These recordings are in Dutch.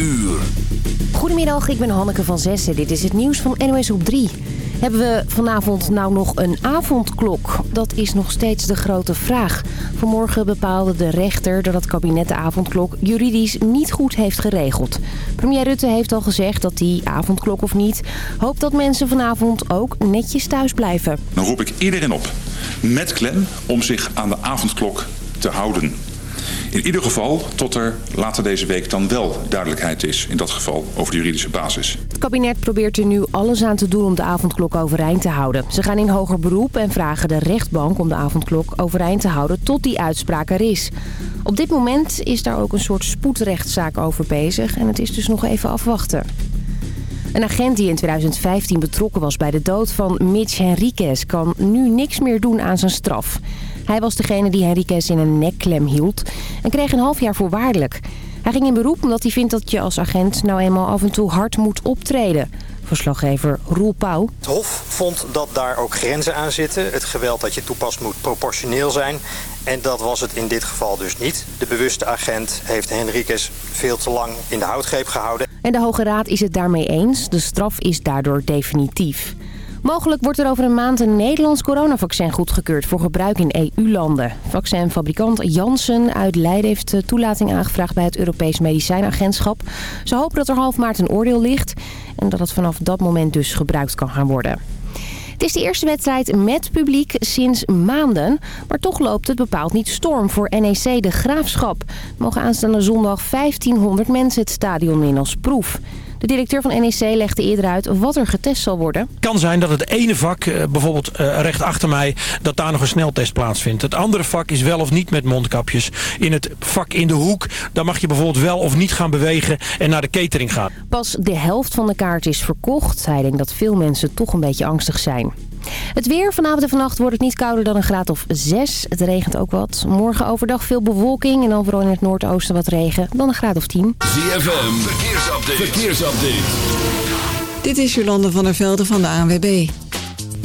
uur. Goedemiddag, ik ben Hanneke van Zessen. Dit is het nieuws van NOS op 3. Hebben we vanavond nou nog een avondklok? Dat is nog steeds de grote vraag. Vanmorgen bepaalde de rechter dat het kabinet de avondklok juridisch niet goed heeft geregeld. Premier Rutte heeft al gezegd dat die avondklok of niet... hoopt dat mensen vanavond ook netjes thuis blijven. Dan roep ik iedereen op, met klem, om zich aan de avondklok te houden. In ieder geval tot er later deze week dan wel duidelijkheid is... in dat geval over de juridische basis. Het kabinet probeert er nu alles aan te doen om de avondklok overeind te houden. Ze gaan in hoger beroep en vragen de rechtbank om de avondklok overeind te houden tot die uitspraak er is. Op dit moment is daar ook een soort spoedrechtszaak over bezig en het is dus nog even afwachten. Een agent die in 2015 betrokken was bij de dood van Mitch Henriquez kan nu niks meer doen aan zijn straf. Hij was degene die Henriquez in een nekklem hield en kreeg een half jaar voorwaardelijk. Hij ging in beroep omdat hij vindt dat je als agent nou eenmaal af en toe hard moet optreden. Verslaggever Roel Pauw. Het Hof vond dat daar ook grenzen aan zitten. Het geweld dat je toepast moet proportioneel zijn. En dat was het in dit geval dus niet. De bewuste agent heeft Henriquez veel te lang in de houtgreep gehouden. En de Hoge Raad is het daarmee eens. De straf is daardoor definitief. Mogelijk wordt er over een maand een Nederlands coronavaccin goedgekeurd voor gebruik in EU-landen. Vaccinfabrikant Janssen uit Leiden heeft toelating aangevraagd bij het Europees Medicijnagentschap. Ze hopen dat er half maart een oordeel ligt en dat het vanaf dat moment dus gebruikt kan gaan worden. Het is de eerste wedstrijd met publiek sinds maanden. Maar toch loopt het bepaald niet storm voor NEC De Graafschap. Mogen aanstaande zondag 1500 mensen het stadion in als proef. De directeur van NEC legde eerder uit wat er getest zal worden. Het kan zijn dat het ene vak, eh, bijvoorbeeld eh, recht achter mij, dat daar nog een sneltest plaatsvindt. Het andere vak is wel of niet met mondkapjes. In het vak in de hoek, daar mag je bijvoorbeeld wel of niet gaan bewegen en naar de catering gaan. Pas de helft van de kaart is verkocht. Hij denkt dat veel mensen toch een beetje angstig zijn. Het weer. Vanavond en vannacht wordt het niet kouder dan een graad of 6. Het regent ook wat. Morgen overdag veel bewolking en dan vooral in het noordoosten wat regen. Dan een graad of 10. ZFM, verkeersupdate. verkeersupdate. Dit is Jolande van der Velde van de ANWB.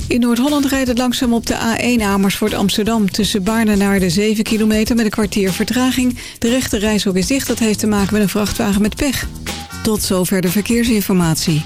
In Noord-Holland rijdt het langzaam op de A1 Amersfoort Amsterdam... tussen Baarne naar de 7 kilometer met een kwartier vertraging. De rechte reishok is dicht, dat heeft te maken met een vrachtwagen met pech. Tot zover de verkeersinformatie.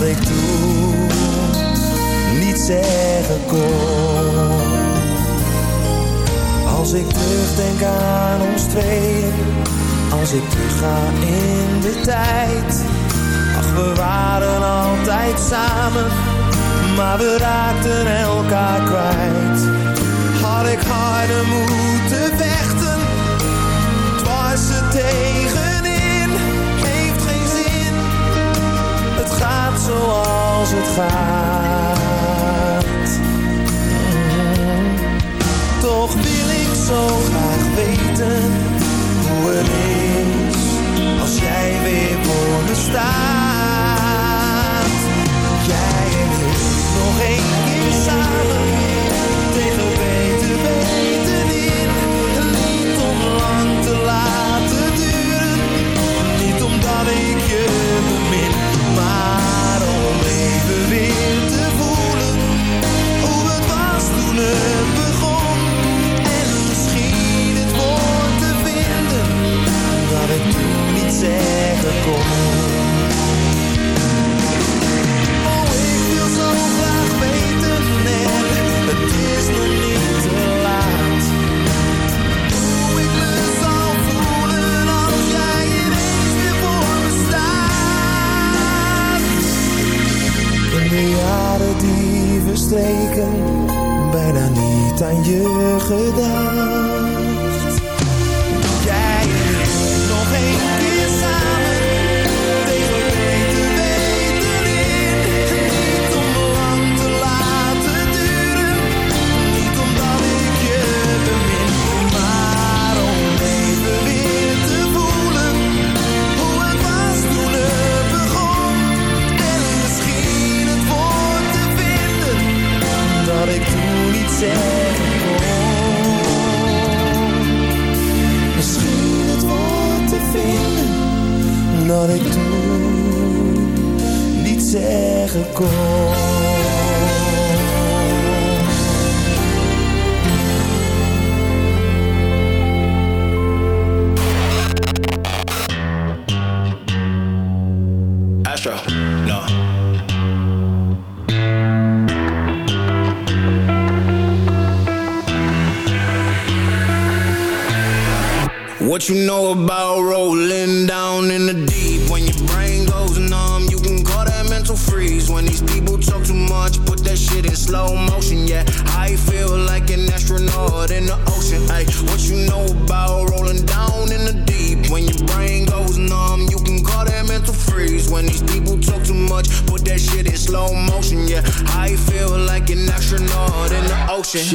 dat ik toen niet zeggen kon. Als ik terugdenk aan ons tweeën, als ik terugga in de tijd. Ach, we waren altijd samen, maar we raakten elkaar kwijt. Had ik harder moeten vechten, zoals het gaat. Toch wil ik zo graag weten hoe het is als jij weer voor me staat. Jij en ik nog één keer samen zeggen kon. Oh, ik wil zo graag weten en het is nog niet te laat. Hoe ik me zal voelen als jij ineens weer voor me staat. In de jaren die verstreken, bijna niet aan je gedacht.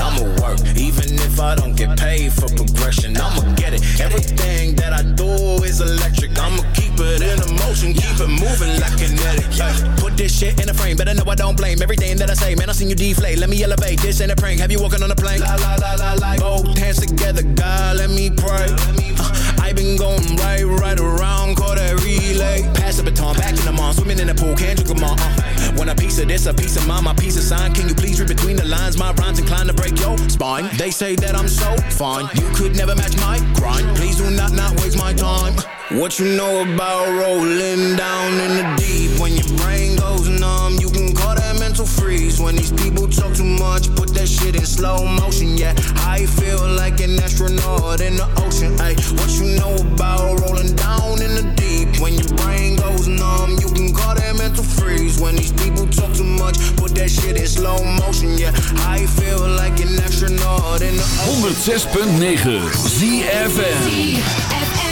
I'ma work, even if I don't get paid for progression. I'ma get it. Everything that I do is electric. I'ma keep it in motion, keep it moving like kinetic. Yeah. Put this shit in a frame, better know I don't blame everything that I say. Man, I seen you deflate. Let me elevate. This ain't a prank. Have you walking on a plane? La la la la la. Both hands together, God, let me pray. Uh, I been going right, right around, call that relay. Pass the baton, back in the mom, swimming in the pool, can't drink them all. Uh. When a piece of this, a piece of mine, my piece of sign. Can you please read between the lines? My rhymes inclined to break your spine. They say that I'm so fine. You could never match my grind. Please do not not waste my time. What you know about rolling down in the deep? When your brain goes numb, you can mental freeze. When these people talk too much, put that shit in slow motion. Yeah, I feel like an astronaut in the ocean. Ay, what you know about rolling down in the deep? When your brain goes numb, you can call that mental freeze. freeze when these people talk too much. Put that shit in slow motion, yeah. I feel like an astronaut in the 106.9 ZFM. Cold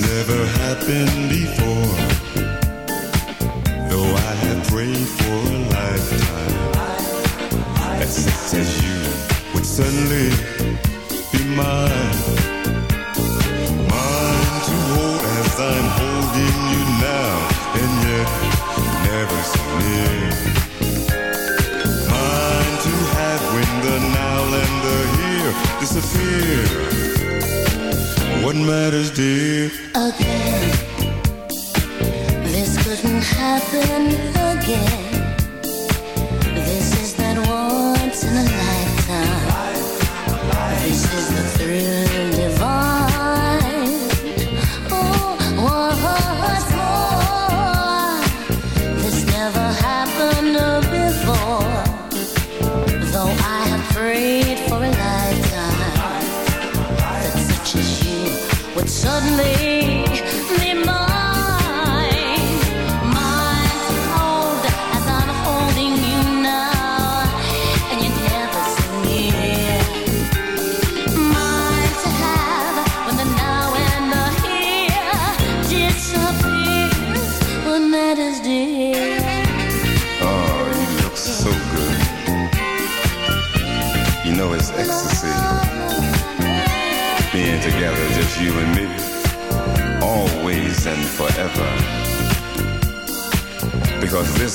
never happened before. Though I had prayed for met matters dear.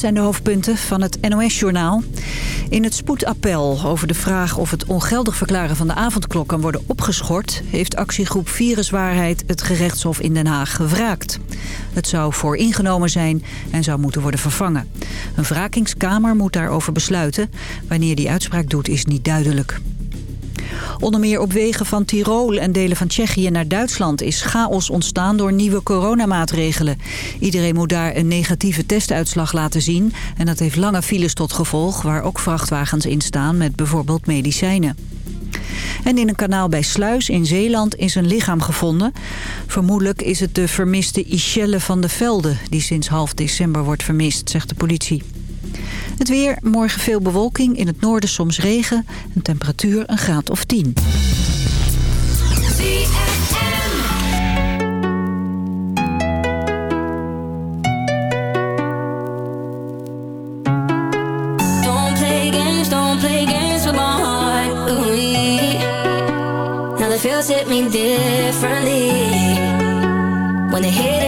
zijn de hoofdpunten van het NOS-journaal. In het spoedappel over de vraag of het ongeldig verklaren van de avondklok kan worden opgeschort... heeft actiegroep Viruswaarheid het gerechtshof in Den Haag gevraagd. Het zou vooringenomen zijn en zou moeten worden vervangen. Een wrakingskamer moet daarover besluiten. Wanneer die uitspraak doet is niet duidelijk. Onder meer op wegen van Tirol en delen van Tsjechië naar Duitsland is chaos ontstaan door nieuwe coronamaatregelen. Iedereen moet daar een negatieve testuitslag laten zien en dat heeft lange files tot gevolg waar ook vrachtwagens in staan met bijvoorbeeld medicijnen. En in een kanaal bij Sluis in Zeeland is een lichaam gevonden. Vermoedelijk is het de vermiste Ischelle van de Velde... die sinds half december wordt vermist, zegt de politie. Het weer, morgen veel bewolking, in het noorden soms regen. Een temperatuur een graad of 10. Don't play games, don't play games with my heart. Ooh, now the feels hit me differently. When the hidden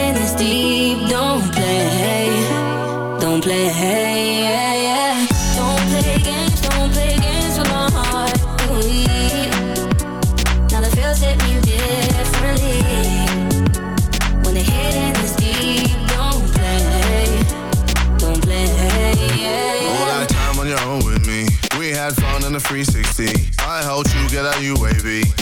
you, baby.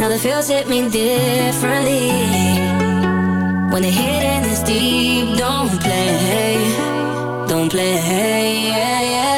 now the feels hit me differently. When the hidden is deep, don't play, don't play. Yeah, yeah.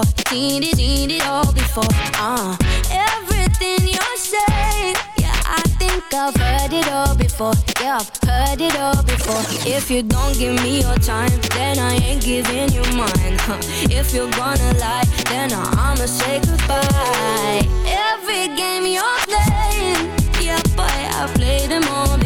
Before. Seen it, seen it all before. Uh, everything you're saying, yeah, I think I've heard it all before. Yeah, I've heard it all before. If you don't give me your time, then I ain't giving you mine. Huh. If you're gonna lie, then I'ma say goodbye. Every game you're playing, yeah, boy, I've played them all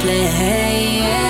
Play. hey yeah.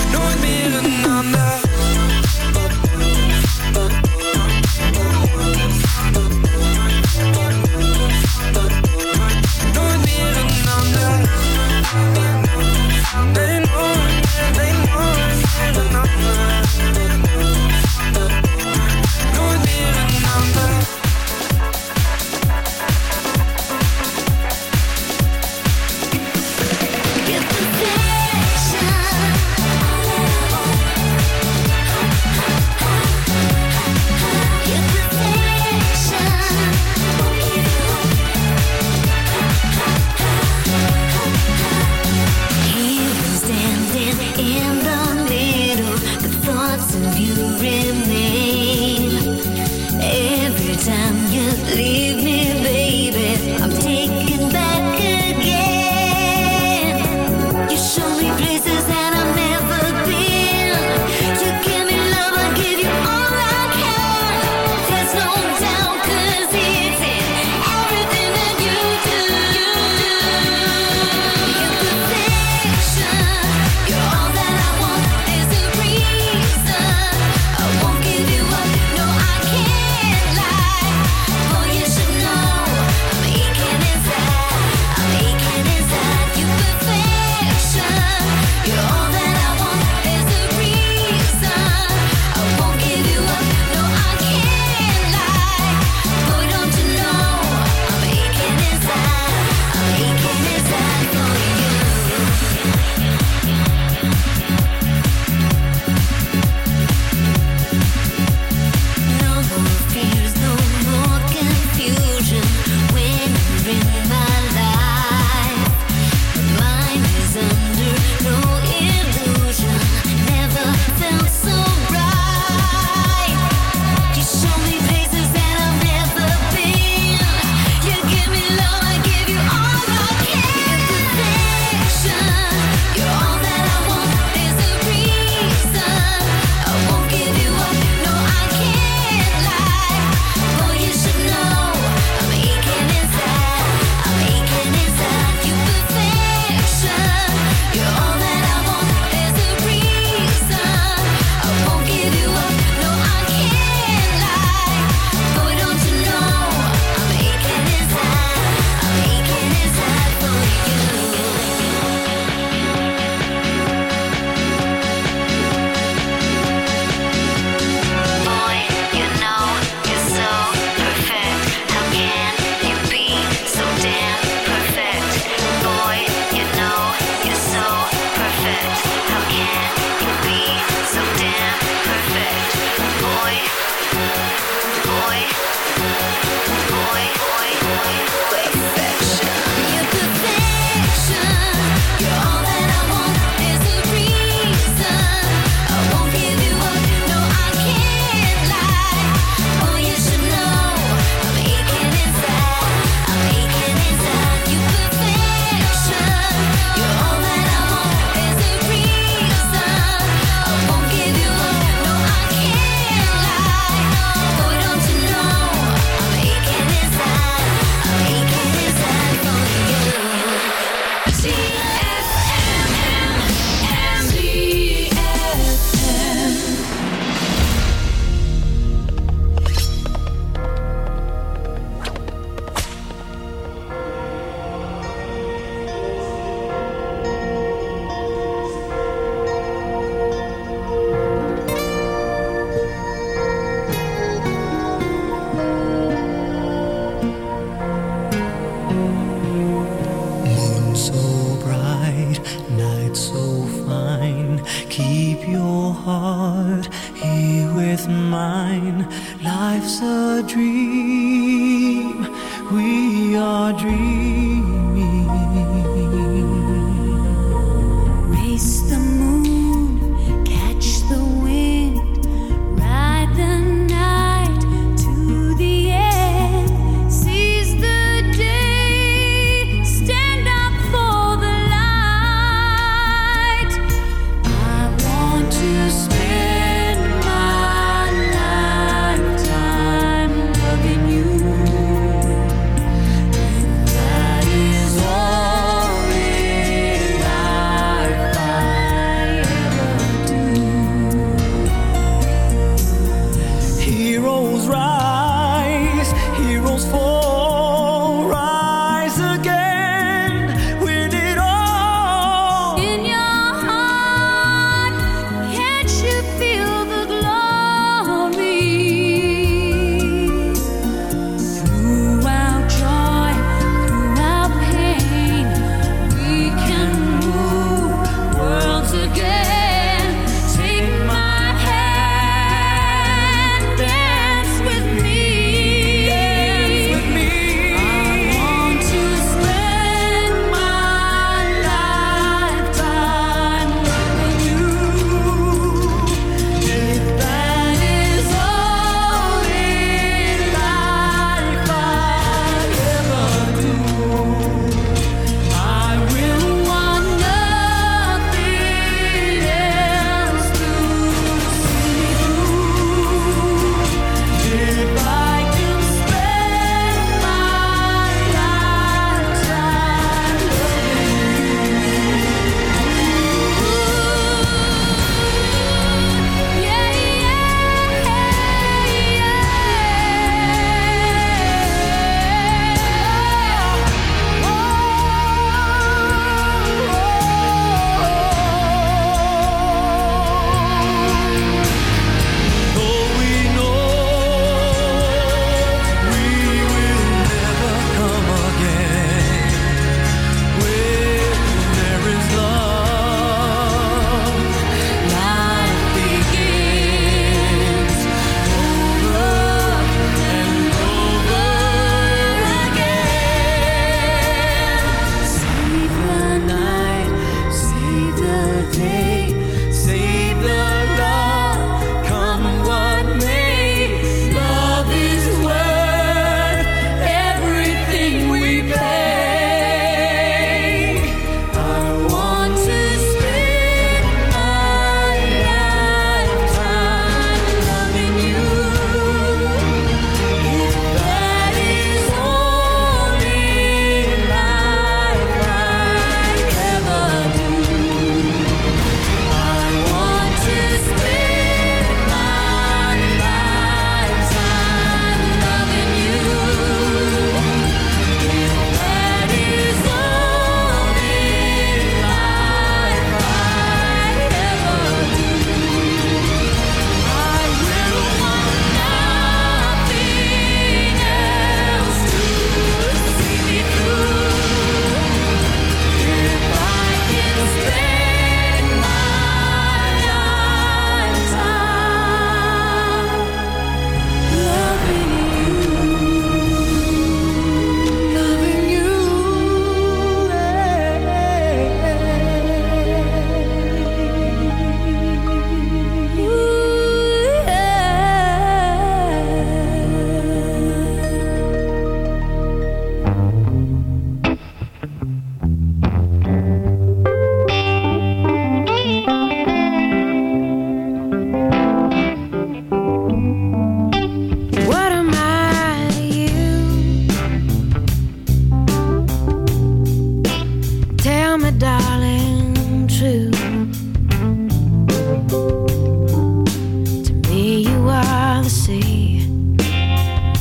See,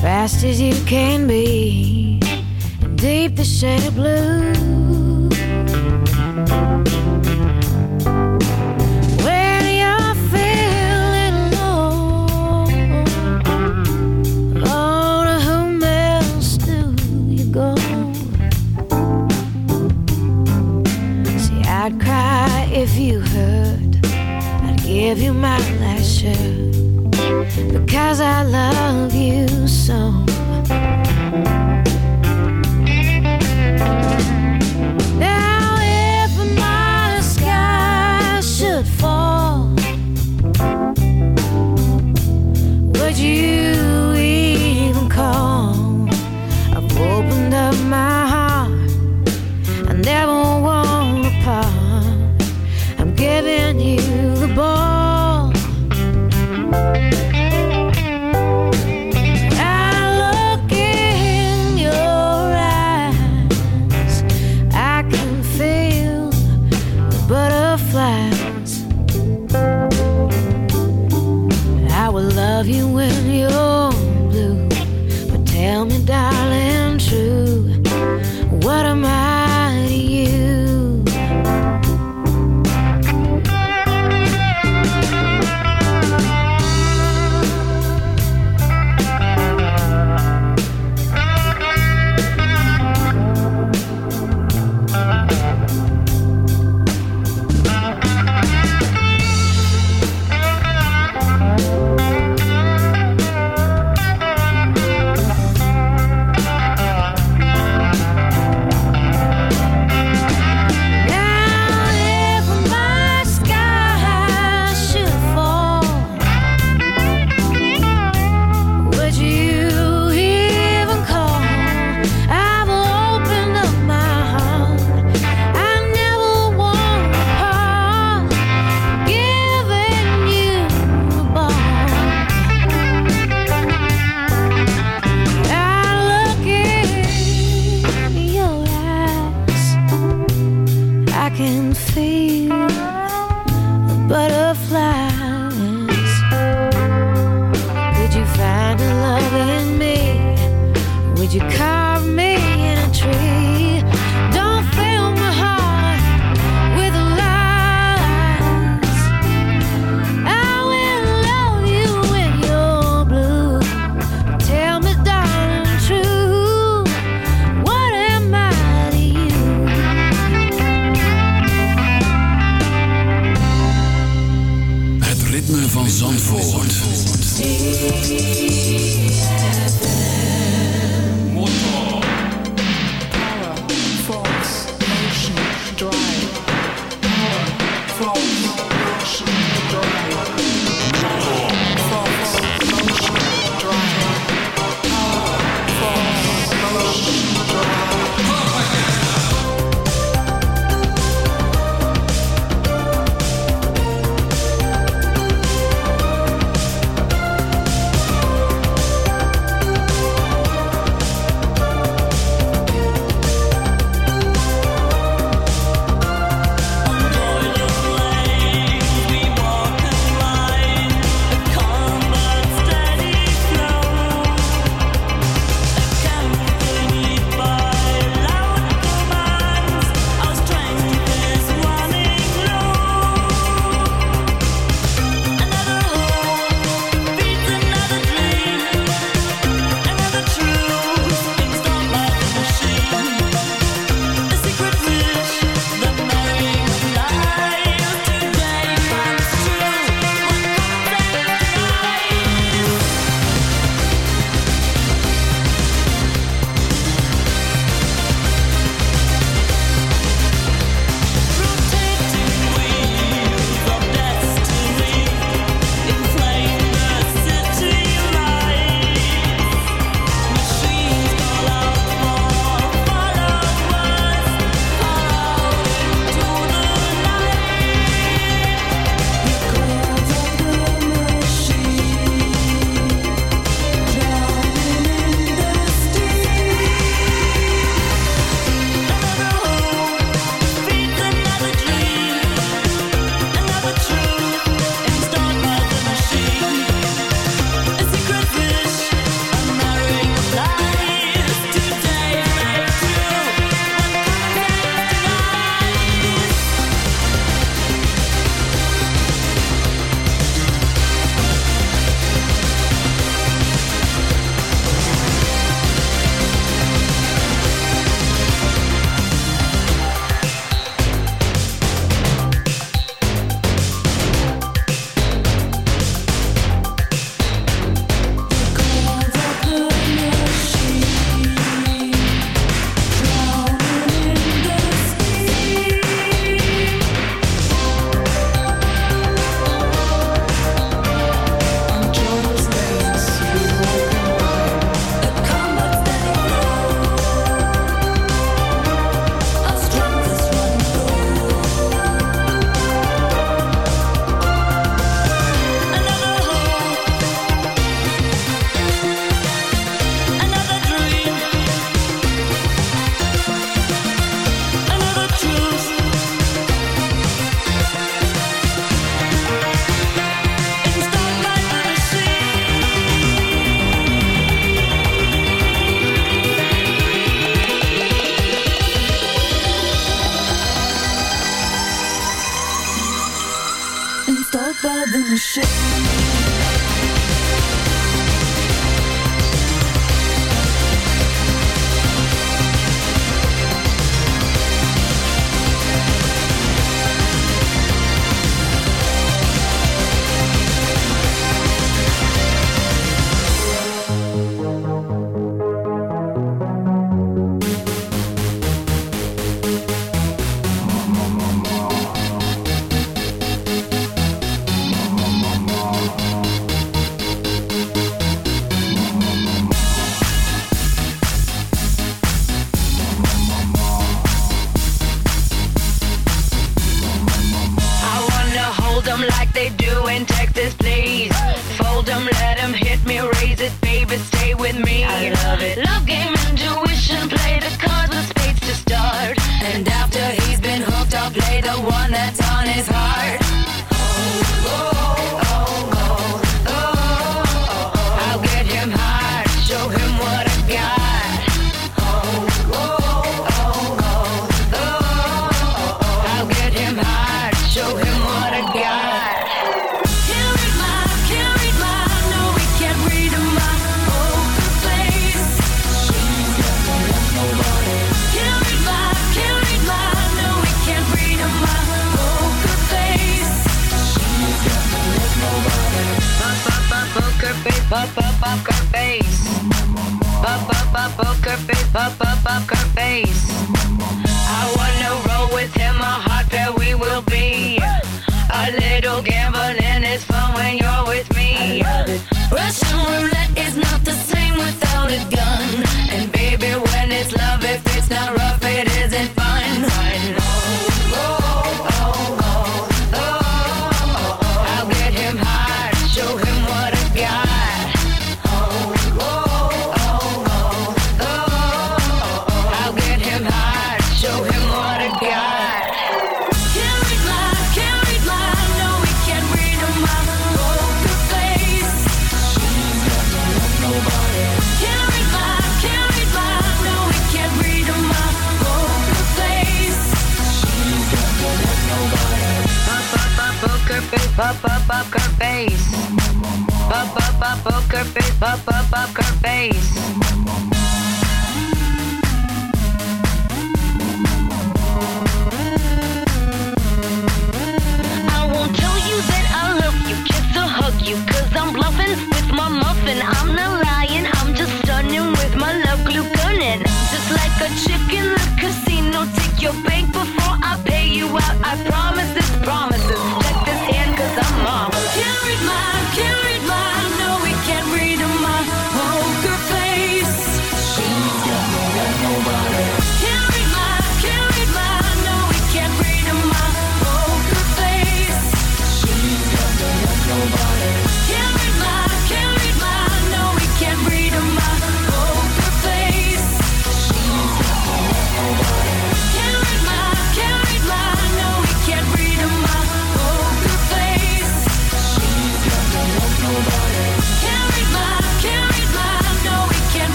fast as you can be, deep the shade of blue. When you low, whom else do you go? See, I'd cry if you hurt. I'd give you my last shirt. Cause I love you.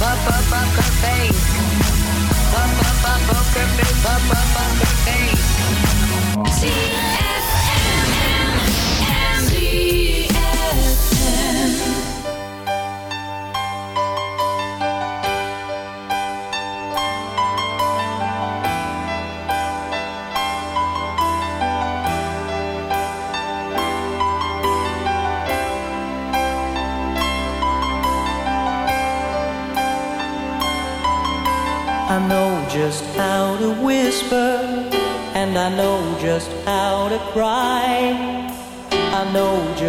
Papa papa up papa papa Up up papa papa her face.